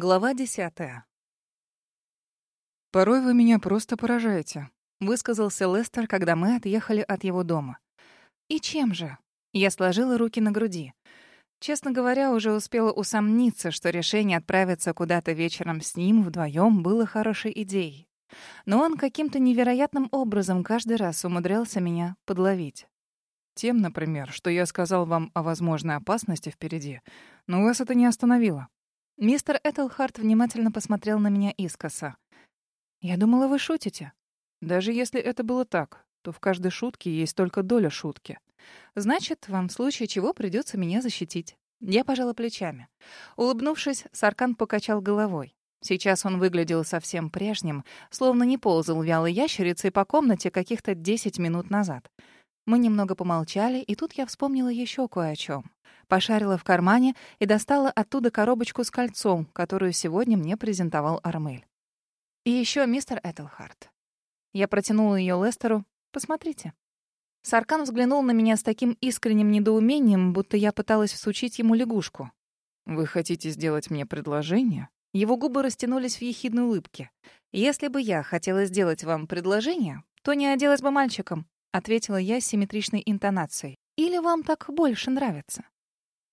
Глава десятая. «Порой вы меня просто поражаете», — высказался Лестер, когда мы отъехали от его дома. «И чем же?» Я сложила руки на груди. Честно говоря, уже успела усомниться, что решение отправиться куда-то вечером с ним вдвоем было хорошей идеей. Но он каким-то невероятным образом каждый раз умудрялся меня подловить. Тем, например, что я сказал вам о возможной опасности впереди, но вас это не остановило. Мистер Этельхарт внимательно посмотрел на меня искоса. «Я думала, вы шутите». «Даже если это было так, то в каждой шутке есть только доля шутки». «Значит, вам в случае чего придется меня защитить». Я пожала плечами. Улыбнувшись, Саркан покачал головой. Сейчас он выглядел совсем прежним, словно не ползал вялой ящерицей по комнате каких-то десять минут назад. Мы немного помолчали, и тут я вспомнила еще кое о чем. Пошарила в кармане и достала оттуда коробочку с кольцом, которую сегодня мне презентовал Армель. И еще мистер Этельхарт. Я протянула ее Лестеру. Посмотрите. Саркан взглянул на меня с таким искренним недоумением, будто я пыталась всучить ему лягушку. «Вы хотите сделать мне предложение?» Его губы растянулись в ехидной улыбке. «Если бы я хотела сделать вам предложение, то не оделась бы мальчиком», — ответила я с симметричной интонацией. «Или вам так больше нравится?»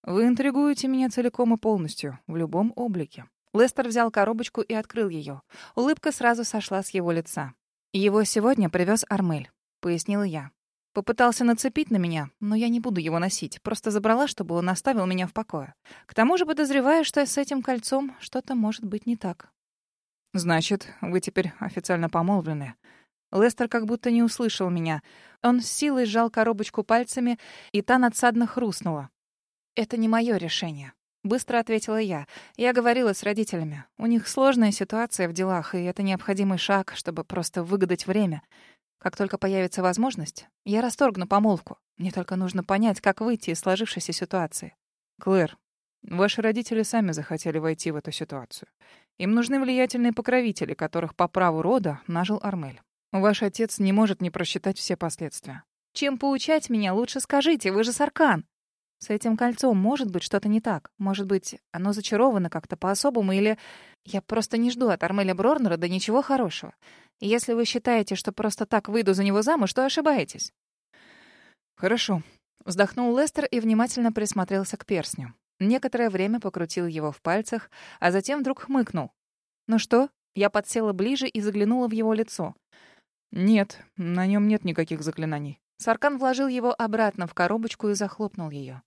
Вы интригуете меня целиком и полностью, в любом облике. Лестер взял коробочку и открыл ее. Улыбка сразу сошла с его лица. «Его сегодня привез Армель», — пояснила я. Попытался нацепить на меня, но я не буду его носить. Просто забрала, чтобы он оставил меня в покое. К тому же подозреваю, что с этим кольцом что-то может быть не так. «Значит, вы теперь официально помолвлены?» Лестер как будто не услышал меня. Он с силой сжал коробочку пальцами, и та надсадно хрустнула. «Это не мое решение», — быстро ответила я. Я говорила с родителями. У них сложная ситуация в делах, и это необходимый шаг, чтобы просто выгадать время. Как только появится возможность, я расторгну помолвку. Мне только нужно понять, как выйти из сложившейся ситуации. Клэр, ваши родители сами захотели войти в эту ситуацию. Им нужны влиятельные покровители, которых по праву рода нажил Армель. Ваш отец не может не просчитать все последствия. Чем поучать меня, лучше скажите, вы же Саркан. С этим кольцом может быть что-то не так. Может быть, оно зачаровано как-то по-особому, или... Я просто не жду от Армеля Брорнера да ничего хорошего. Если вы считаете, что просто так выйду за него замуж, то ошибаетесь. Хорошо. Вздохнул Лестер и внимательно присмотрелся к перстню. Некоторое время покрутил его в пальцах, а затем вдруг хмыкнул. «Ну что?» Я подсела ближе и заглянула в его лицо. «Нет, на нем нет никаких заклинаний». Саркан вложил его обратно в коробочку и захлопнул ее.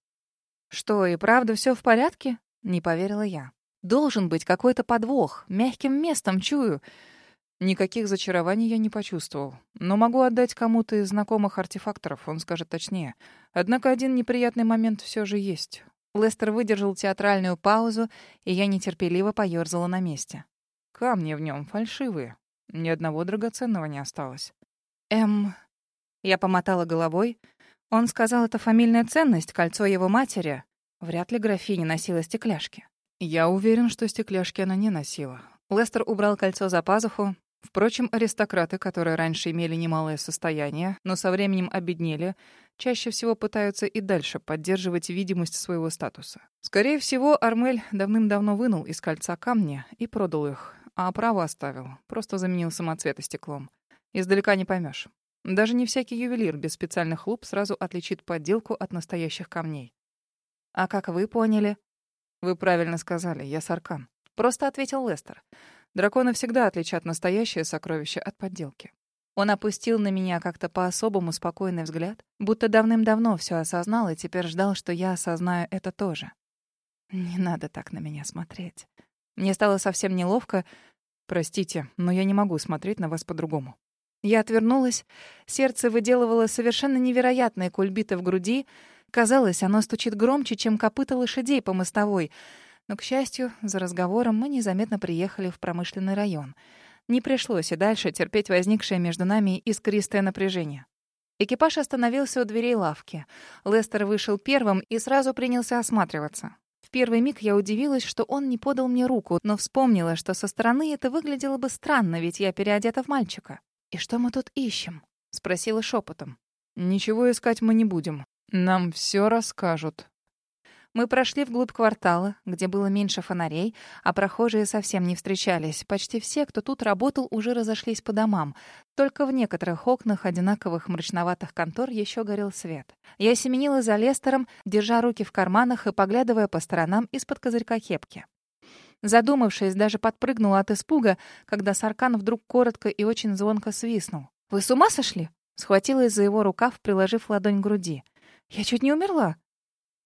«Что, и правда все в порядке?» — не поверила я. «Должен быть какой-то подвох. Мягким местом чую». Никаких зачарований я не почувствовал. Но могу отдать кому-то из знакомых артефакторов, он скажет точнее. Однако один неприятный момент все же есть. Лестер выдержал театральную паузу, и я нетерпеливо поёрзала на месте. Камни в нем фальшивые. Ни одного драгоценного не осталось. Эм... Я помотала головой. Он сказал, это фамильная ценность, кольцо его матери. Вряд ли графиня носила стекляшки. Я уверен, что стекляшки она не носила. Лестер убрал кольцо за пазуху. Впрочем, аристократы, которые раньше имели немалое состояние, но со временем обеднели, чаще всего пытаются и дальше поддерживать видимость своего статуса. Скорее всего, Армель давным-давно вынул из кольца камни и продал их, а право оставил, просто заменил самоцветы стеклом. Издалека не поймешь. Даже не всякий ювелир без специальных луп сразу отличит подделку от настоящих камней. «А как вы поняли?» «Вы правильно сказали, я Саркан», — просто ответил Лестер. «Драконы всегда отличат настоящее сокровище от подделки». Он опустил на меня как-то по-особому спокойный взгляд, будто давным-давно все осознал и теперь ждал, что я осознаю это тоже. Не надо так на меня смотреть. Мне стало совсем неловко. Простите, но я не могу смотреть на вас по-другому. Я отвернулась. Сердце выделывало совершенно невероятные кульбиты в груди. Казалось, оно стучит громче, чем копыта лошадей по мостовой. Но, к счастью, за разговором мы незаметно приехали в промышленный район. Не пришлось и дальше терпеть возникшее между нами искристое напряжение. Экипаж остановился у дверей лавки. Лестер вышел первым и сразу принялся осматриваться. В первый миг я удивилась, что он не подал мне руку, но вспомнила, что со стороны это выглядело бы странно, ведь я переодета в мальчика. «И что мы тут ищем?» — спросила шепотом. «Ничего искать мы не будем. Нам все расскажут». Мы прошли вглубь квартала, где было меньше фонарей, а прохожие совсем не встречались. Почти все, кто тут работал, уже разошлись по домам. Только в некоторых окнах одинаковых мрачноватых контор еще горел свет. Я семенила за Лестером, держа руки в карманах и поглядывая по сторонам из-под козырька кепки. Задумавшись, даже подпрыгнула от испуга, когда Саркан вдруг коротко и очень звонко свистнул. «Вы с ума сошли?» Схватилась за его рукав, приложив ладонь к груди. «Я чуть не умерла».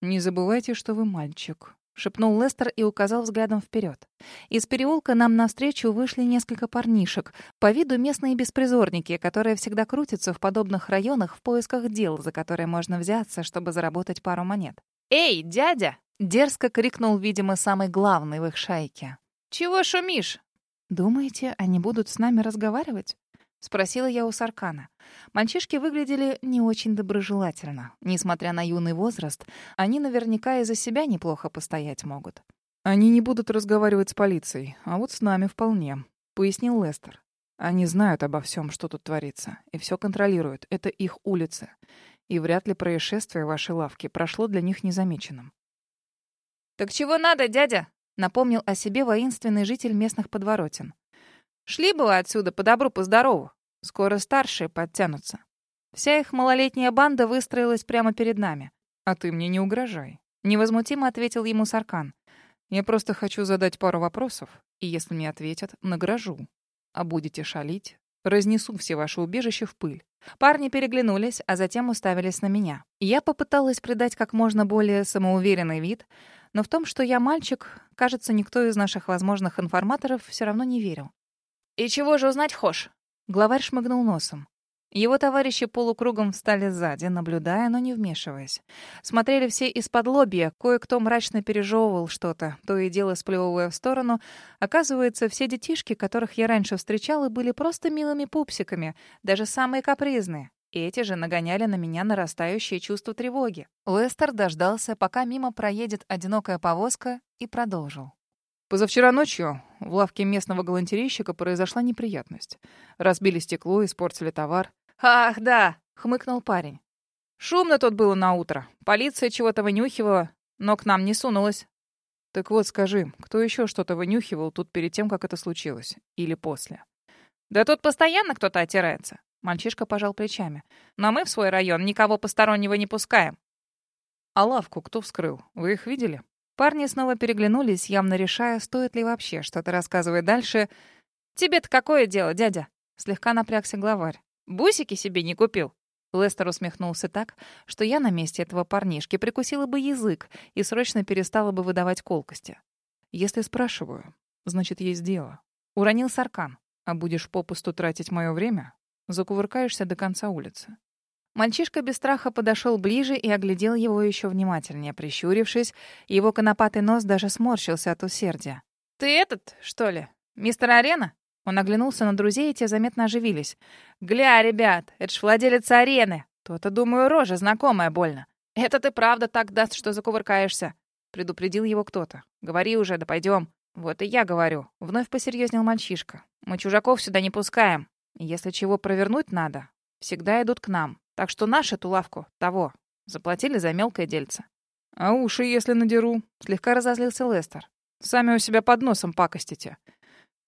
«Не забывайте, что вы мальчик», — шепнул Лестер и указал взглядом вперед. Из переулка нам навстречу вышли несколько парнишек, по виду местные беспризорники, которые всегда крутятся в подобных районах в поисках дел, за которые можно взяться, чтобы заработать пару монет. «Эй, дядя!» — дерзко крикнул, видимо, самый главный в их шайке. «Чего шумишь?» «Думаете, они будут с нами разговаривать?» — спросила я у Саркана. Мальчишки выглядели не очень доброжелательно. Несмотря на юный возраст, они наверняка и за себя неплохо постоять могут. «Они не будут разговаривать с полицией, а вот с нами вполне», — пояснил Лестер. «Они знают обо всем, что тут творится, и все контролируют. Это их улицы. И вряд ли происшествие вашей лавке прошло для них незамеченным». «Так чего надо, дядя?» — напомнил о себе воинственный житель местных подворотен. Шли бы отсюда по добру, по здорову. Скоро старшие подтянутся. Вся их малолетняя банда выстроилась прямо перед нами. «А ты мне не угрожай», — невозмутимо ответил ему Саркан. «Я просто хочу задать пару вопросов, и если мне ответят, награжу. А будете шалить, разнесу все ваши убежища в пыль». Парни переглянулись, а затем уставились на меня. Я попыталась придать как можно более самоуверенный вид, но в том, что я мальчик, кажется, никто из наших возможных информаторов все равно не верил. «И чего же узнать хошь?» Главарь шмыгнул носом. Его товарищи полукругом встали сзади, наблюдая, но не вмешиваясь. Смотрели все из-под лобья, кое-кто мрачно пережевывал что-то, то и дело сплевывая в сторону. Оказывается, все детишки, которых я раньше встречала, были просто милыми пупсиками, даже самые капризные. И эти же нагоняли на меня нарастающее чувство тревоги. Лестер дождался, пока мимо проедет одинокая повозка, и продолжил. Позавчера ночью в лавке местного галантерейщика произошла неприятность. Разбили стекло, испортили товар. «Ах, да!» — хмыкнул парень. «Шумно тут было на утро. Полиция чего-то вынюхивала, но к нам не сунулась». «Так вот, скажи, кто еще что-то вынюхивал тут перед тем, как это случилось? Или после?» «Да тут постоянно кто-то отирается». Мальчишка пожал плечами. «Но мы в свой район никого постороннего не пускаем». «А лавку кто вскрыл? Вы их видели?» Парни снова переглянулись, явно решая, стоит ли вообще что-то рассказывать дальше. «Тебе-то какое дело, дядя?» Слегка напрягся главарь. «Бусики себе не купил?» Лестер усмехнулся так, что я на месте этого парнишки прикусила бы язык и срочно перестала бы выдавать колкости. «Если спрашиваю, значит, есть дело». Уронил Саркан. «А будешь попусту тратить мое время, закувыркаешься до конца улицы. Мальчишка без страха подошел ближе и оглядел его еще внимательнее, прищурившись. Его конопатый нос даже сморщился от усердия. «Ты этот, что ли? Мистер Арена?» Он оглянулся на друзей, и те заметно оживились. «Гля, ребят, это ж владелец арены. То-то, думаю, рожа знакомая больно. Это ты правда так даст, что закувыркаешься?» Предупредил его кто-то. «Говори уже, да пойдем». «Вот и я говорю», — вновь посерьезнел мальчишка. «Мы чужаков сюда не пускаем. Если чего провернуть надо, всегда идут к нам. Так что наш эту лавку, того, заплатили за мелкое дельце. А уши, если надеру, слегка разозлился Лестер. Сами у себя под носом пакостите.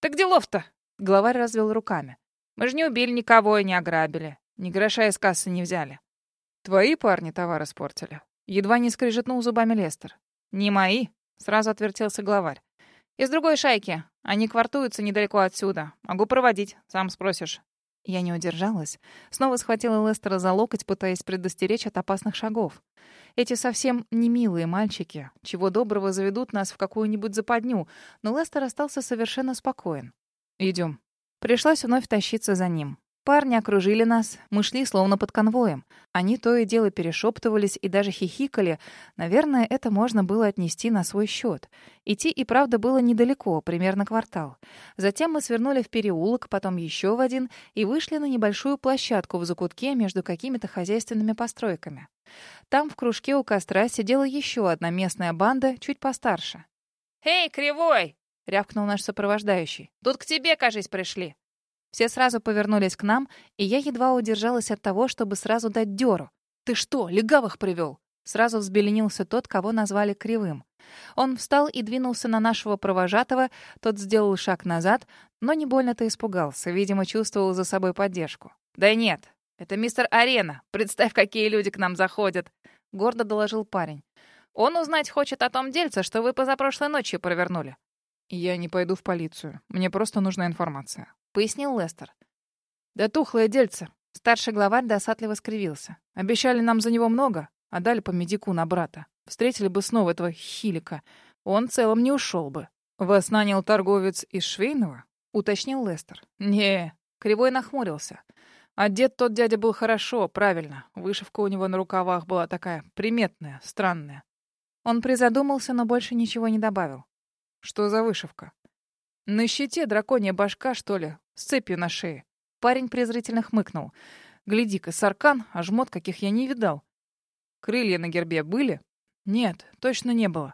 Так делов-то, главарь развел руками. Мы же не убили никого и не ограбили. Ни гроша из кассы не взяли. Твои парни товар испортили. Едва не скрежетнул зубами Лестер. Не мои, сразу отвертелся главарь. Из другой шайки. Они квартуются недалеко отсюда. Могу проводить, сам спросишь. Я не удержалась. Снова схватила Лестера за локоть, пытаясь предостеречь от опасных шагов. Эти совсем не милые мальчики, чего доброго заведут нас в какую-нибудь западню, но Лестер остался совершенно спокоен. Идем. Пришлось вновь тащиться за ним. Парни окружили нас, мы шли словно под конвоем. Они то и дело перешептывались и даже хихикали. Наверное, это можно было отнести на свой счет. Идти и правда было недалеко, примерно квартал. Затем мы свернули в переулок, потом еще в один и вышли на небольшую площадку в закутке между какими-то хозяйственными постройками. Там в кружке у костра сидела еще одна местная банда, чуть постарше. «Эй, кривой!» — рявкнул наш сопровождающий. «Тут к тебе, кажись, пришли». Все сразу повернулись к нам, и я едва удержалась от того, чтобы сразу дать дёру. «Ты что, легавых привел?» Сразу взбеленился тот, кого назвали Кривым. Он встал и двинулся на нашего провожатого, тот сделал шаг назад, но не больно-то испугался, видимо, чувствовал за собой поддержку. «Да нет, это мистер Арена. Представь, какие люди к нам заходят!» — гордо доложил парень. «Он узнать хочет о том дельце, что вы позапрошлой ночью провернули». «Я не пойду в полицию. Мне просто нужна информация», — пояснил Лестер. «Да тухлое дельце». Старший главарь досадливо скривился. «Обещали нам за него много, а дали по медику на брата. Встретили бы снова этого хилика. Он целом не ушел бы. «Вас нанял торговец из Швейного?» — уточнил Лестер. «Не». Кривой нахмурился. Одет тот дядя был хорошо, правильно. Вышивка у него на рукавах была такая приметная, странная. Он призадумался, но больше ничего не добавил. «Что за вышивка?» «На щите драконья башка, что ли, с цепью на шее». Парень презрительно хмыкнул. «Гляди-ка, саркан, а жмот каких я не видал. Крылья на гербе были? Нет, точно не было.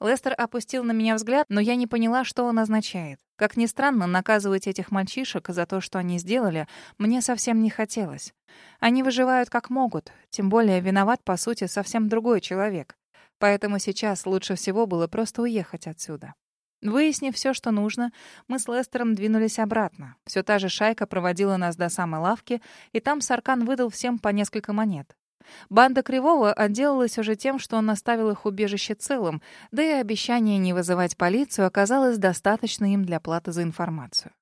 Лестер опустил на меня взгляд, но я не поняла, что он означает. Как ни странно, наказывать этих мальчишек за то, что они сделали, мне совсем не хотелось. Они выживают как могут, тем более виноват, по сути, совсем другой человек. Поэтому сейчас лучше всего было просто уехать отсюда. Выяснив все, что нужно, мы с Лестером двинулись обратно. Все та же шайка проводила нас до самой лавки, и там Саркан выдал всем по несколько монет. Банда Кривого отделалась уже тем, что он оставил их убежище целым, да и обещание не вызывать полицию оказалось достаточно им для платы за информацию.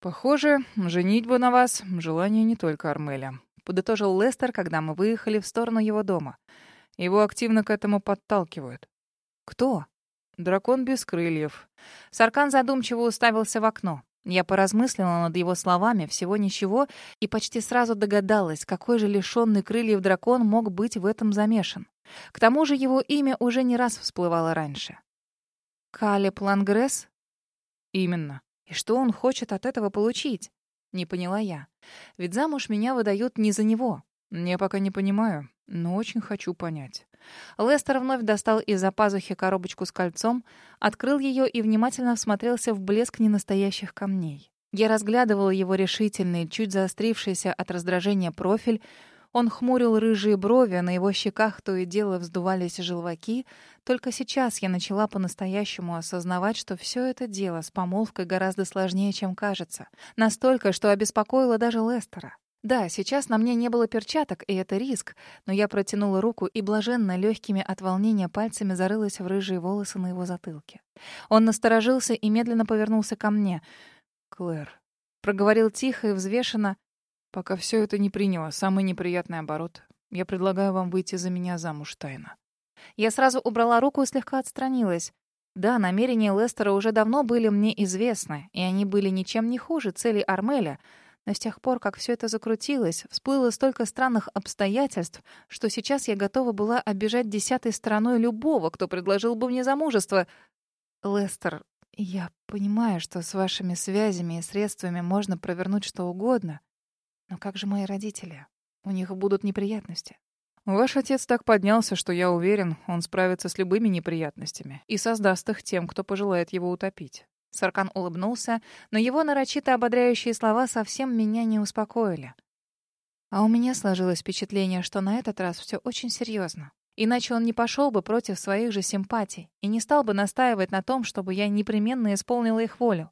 «Похоже, женитьба на вас — желание не только Армеля», — подытожил Лестер, когда мы выехали в сторону его дома. Его активно к этому подталкивают. «Кто?» «Дракон без крыльев». Саркан задумчиво уставился в окно. Я поразмыслила над его словами всего ничего и почти сразу догадалась, какой же лишенный крыльев дракон мог быть в этом замешан. К тому же его имя уже не раз всплывало раньше. Калеб Лангресс? Именно. И что он хочет от этого получить? Не поняла я. Ведь замуж меня выдают не за него. Я пока не понимаю, но очень хочу понять. Лестер вновь достал из-за пазухи коробочку с кольцом, открыл ее и внимательно всмотрелся в блеск ненастоящих камней. Я разглядывала его решительный, чуть заострившийся от раздражения профиль. Он хмурил рыжие брови, на его щеках то и дело вздувались желваки. Только сейчас я начала по-настоящему осознавать, что все это дело с помолвкой гораздо сложнее, чем кажется. Настолько, что обеспокоило даже Лестера. Да, сейчас на мне не было перчаток, и это риск, но я протянула руку и блаженно легкими от волнения пальцами зарылась в рыжие волосы на его затылке. Он насторожился и медленно повернулся ко мне. «Клэр», — проговорил тихо и взвешенно, «пока все это не приняло самый неприятный оборот, я предлагаю вам выйти за меня замуж тайно». Я сразу убрала руку и слегка отстранилась. Да, намерения Лестера уже давно были мне известны, и они были ничем не хуже целей Армеля — но с тех пор, как все это закрутилось, всплыло столько странных обстоятельств, что сейчас я готова была обижать десятой стороной любого, кто предложил бы мне замужество. Лестер, я понимаю, что с вашими связями и средствами можно провернуть что угодно. Но как же мои родители? У них будут неприятности. Ваш отец так поднялся, что я уверен, он справится с любыми неприятностями и создаст их тем, кто пожелает его утопить. Саркан улыбнулся, но его нарочито ободряющие слова совсем меня не успокоили. А у меня сложилось впечатление, что на этот раз все очень серьезно. Иначе он не пошел бы против своих же симпатий и не стал бы настаивать на том, чтобы я непременно исполнила их волю.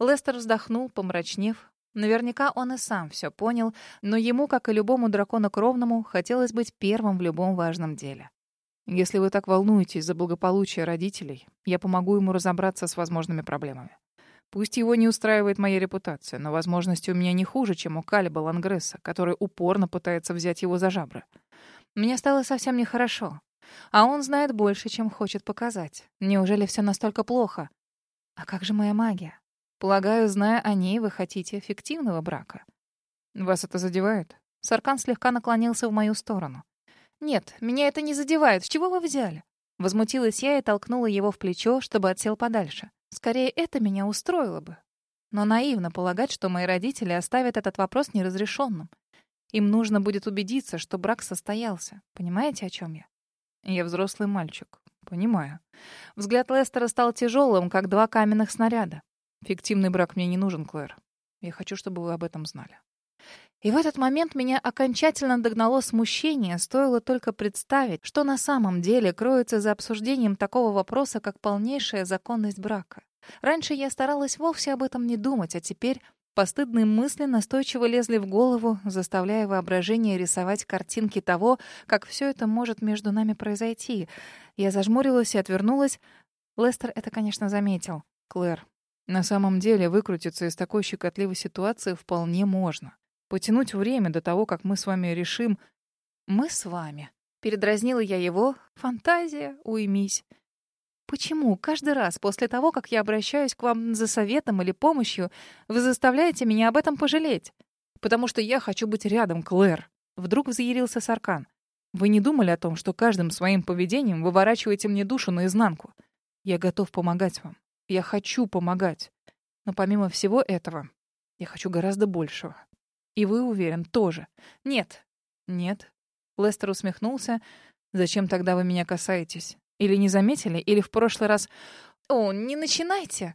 Лестер вздохнул, помрачнев. Наверняка он и сам все понял, но ему, как и любому драконокровному, хотелось быть первым в любом важном деле. Если вы так волнуетесь за благополучие родителей, я помогу ему разобраться с возможными проблемами. Пусть его не устраивает моя репутация, но возможности у меня не хуже, чем у Калиба Лангресса, который упорно пытается взять его за жабры. Мне стало совсем нехорошо. А он знает больше, чем хочет показать. Неужели все настолько плохо? А как же моя магия? Полагаю, зная о ней, вы хотите фиктивного брака. Вас это задевает? Саркан слегка наклонился в мою сторону. «Нет, меня это не задевает. С чего вы взяли?» Возмутилась я и толкнула его в плечо, чтобы отсел подальше. Скорее, это меня устроило бы. Но наивно полагать, что мои родители оставят этот вопрос неразрешенным. Им нужно будет убедиться, что брак состоялся. Понимаете, о чем я? Я взрослый мальчик. Понимаю. Взгляд Лестера стал тяжелым, как два каменных снаряда. Фиктивный брак мне не нужен, Клэр. Я хочу, чтобы вы об этом знали. И в этот момент меня окончательно догнало смущение, стоило только представить, что на самом деле кроется за обсуждением такого вопроса, как полнейшая законность брака. Раньше я старалась вовсе об этом не думать, а теперь постыдные мысли настойчиво лезли в голову, заставляя воображение рисовать картинки того, как все это может между нами произойти. Я зажмурилась и отвернулась. Лестер это, конечно, заметил. «Клэр, на самом деле выкрутиться из такой щекотливой ситуации вполне можно. Потянуть время до того, как мы с вами решим... Мы с вами. Передразнила я его. Фантазия, уймись. Почему каждый раз после того, как я обращаюсь к вам за советом или помощью, вы заставляете меня об этом пожалеть? Потому что я хочу быть рядом, Клэр. Вдруг взъярился Саркан. Вы не думали о том, что каждым своим поведением выворачиваете мне душу наизнанку? Я готов помогать вам. Я хочу помогать. Но помимо всего этого, я хочу гораздо большего. И вы, уверен, тоже. Нет. Нет. Лестер усмехнулся. Зачем тогда вы меня касаетесь? Или не заметили, или в прошлый раз... О, не начинайте.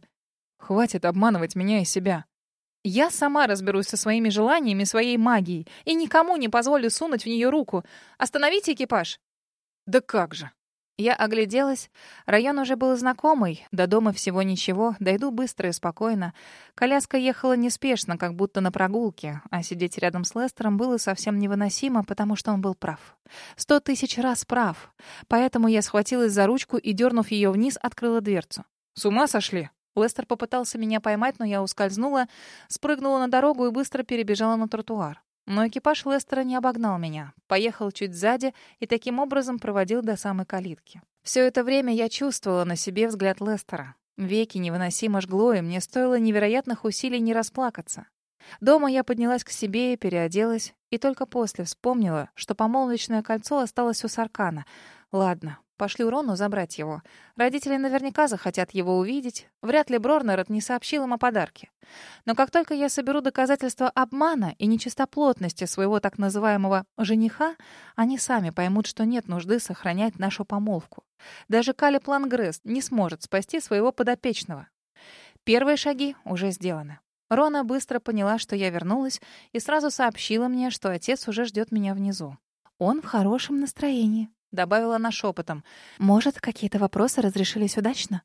Хватит обманывать меня и себя. Я сама разберусь со своими желаниями, своей магией, и никому не позволю сунуть в нее руку. Остановите экипаж. Да как же? Я огляделась. Район уже был знакомый. До дома всего ничего. Дойду быстро и спокойно. Коляска ехала неспешно, как будто на прогулке. А сидеть рядом с Лестером было совсем невыносимо, потому что он был прав. Сто тысяч раз прав. Поэтому я схватилась за ручку и, дернув ее вниз, открыла дверцу. «С ума сошли?» Лестер попытался меня поймать, но я ускользнула, спрыгнула на дорогу и быстро перебежала на тротуар. Но экипаж Лестера не обогнал меня, поехал чуть сзади и таким образом проводил до самой калитки. Все это время я чувствовала на себе взгляд Лестера. Веки невыносимо жгло, и мне стоило невероятных усилий не расплакаться. Дома я поднялась к себе и переоделась, и только после вспомнила, что помолвочное кольцо осталось у Саркана. Ладно, Пошлю Рону забрать его. Родители наверняка захотят его увидеть. Вряд ли Брорнерот не сообщил им о подарке. Но как только я соберу доказательства обмана и нечистоплотности своего так называемого «жениха», они сами поймут, что нет нужды сохранять нашу помолвку. Даже Кали Плангресс не сможет спасти своего подопечного. Первые шаги уже сделаны. Рона быстро поняла, что я вернулась, и сразу сообщила мне, что отец уже ждет меня внизу. Он в хорошем настроении. Добавила она шепотом. «Может, какие-то вопросы разрешились удачно?»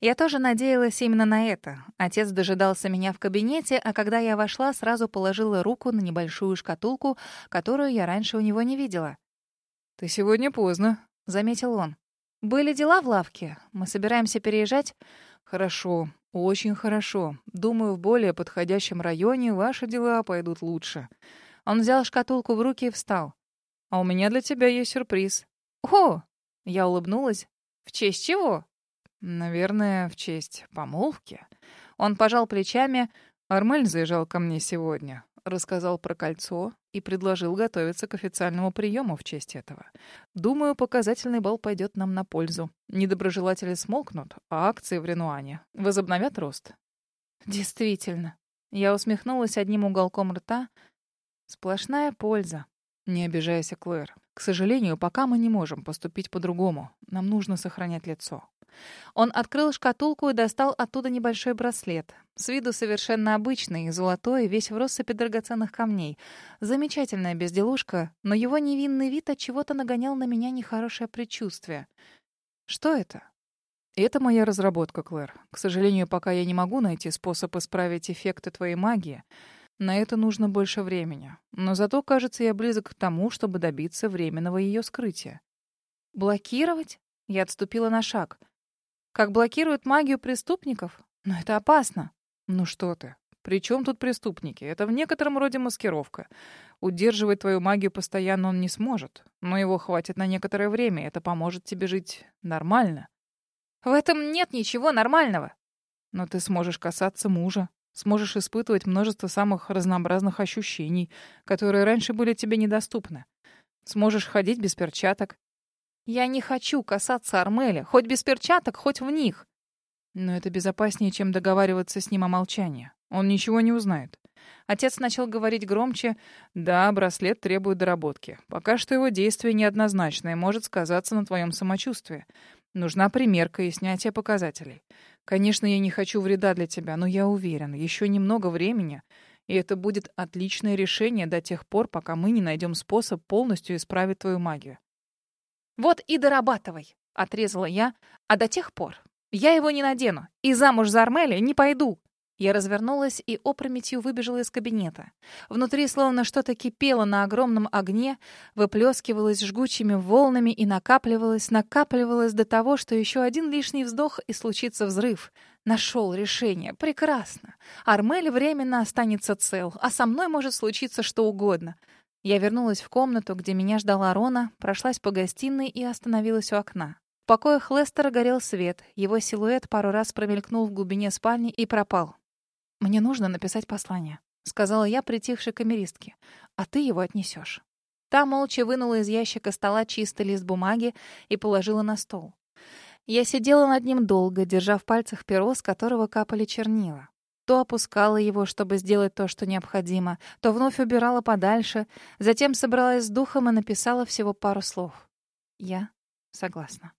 Я тоже надеялась именно на это. Отец дожидался меня в кабинете, а когда я вошла, сразу положила руку на небольшую шкатулку, которую я раньше у него не видела. «Ты сегодня поздно», — заметил он. «Были дела в лавке? Мы собираемся переезжать?» «Хорошо, очень хорошо. Думаю, в более подходящем районе ваши дела пойдут лучше». Он взял шкатулку в руки и встал. «А у меня для тебя есть сюрприз». «О!» — я улыбнулась. «В честь чего?» «Наверное, в честь помолвки». Он пожал плечами. «Армель заезжал ко мне сегодня, рассказал про кольцо и предложил готовиться к официальному приему в честь этого. Думаю, показательный бал пойдет нам на пользу. Недоброжелатели смолкнут, а акции в Ренуане возобновят рост». «Действительно». Я усмехнулась одним уголком рта. «Сплошная польза». «Не обижайся, Клэр. К сожалению, пока мы не можем поступить по-другому. Нам нужно сохранять лицо. Он открыл шкатулку и достал оттуда небольшой браслет. С виду совершенно обычный, золотой, весь в россыпи драгоценных камней. Замечательная безделушка, но его невинный вид от чего-то нагонял на меня нехорошее предчувствие. Что это? Это моя разработка, Клэр. К сожалению, пока я не могу найти способ исправить эффекты твоей магии. На это нужно больше времени. Но зато, кажется, я близок к тому, чтобы добиться временного ее скрытия. Блокировать? Я отступила на шаг. Как блокируют магию преступников? Но это опасно. Ну что ты? При чем тут преступники? Это в некотором роде маскировка. Удерживать твою магию постоянно он не сможет. Но его хватит на некоторое время. Это поможет тебе жить нормально. В этом нет ничего нормального. Но ты сможешь касаться мужа, Сможешь испытывать множество самых разнообразных ощущений, которые раньше были тебе недоступны. Сможешь ходить без перчаток. Я не хочу касаться Армеля, хоть без перчаток, хоть в них. Но это безопаснее, чем договариваться с ним о молчании. Он ничего не узнает. Отец начал говорить громче. «Да, браслет требует доработки. Пока что его действие неоднозначное, может сказаться на твоем самочувствии. Нужна примерка и снятие показателей. Конечно, я не хочу вреда для тебя, но я уверен, еще немного времени, И это будет отличное решение до тех пор, пока мы не найдем способ полностью исправить твою магию. «Вот и дорабатывай», — отрезала я, «а до тех пор я его не надену и замуж за Армели не пойду». Я развернулась и опрометью выбежала из кабинета. Внутри словно что-то кипело на огромном огне, выплескивалось жгучими волнами и накапливалось, накапливалось до того, что еще один лишний вздох и случится взрыв. Нашел решение. Прекрасно. Армель временно останется цел, а со мной может случиться что угодно. Я вернулась в комнату, где меня ждала Рона, прошлась по гостиной и остановилась у окна. В покоях Лестера горел свет. Его силуэт пару раз промелькнул в глубине спальни и пропал. «Мне нужно написать послание», — сказала я притихшей камеристке. «А ты его отнесешь». Та молча вынула из ящика стола чистый лист бумаги и положила на стол. Я сидела над ним долго, держа в пальцах перо, с которого капали чернила. То опускала его, чтобы сделать то, что необходимо, то вновь убирала подальше, затем собралась с духом и написала всего пару слов. Я согласна.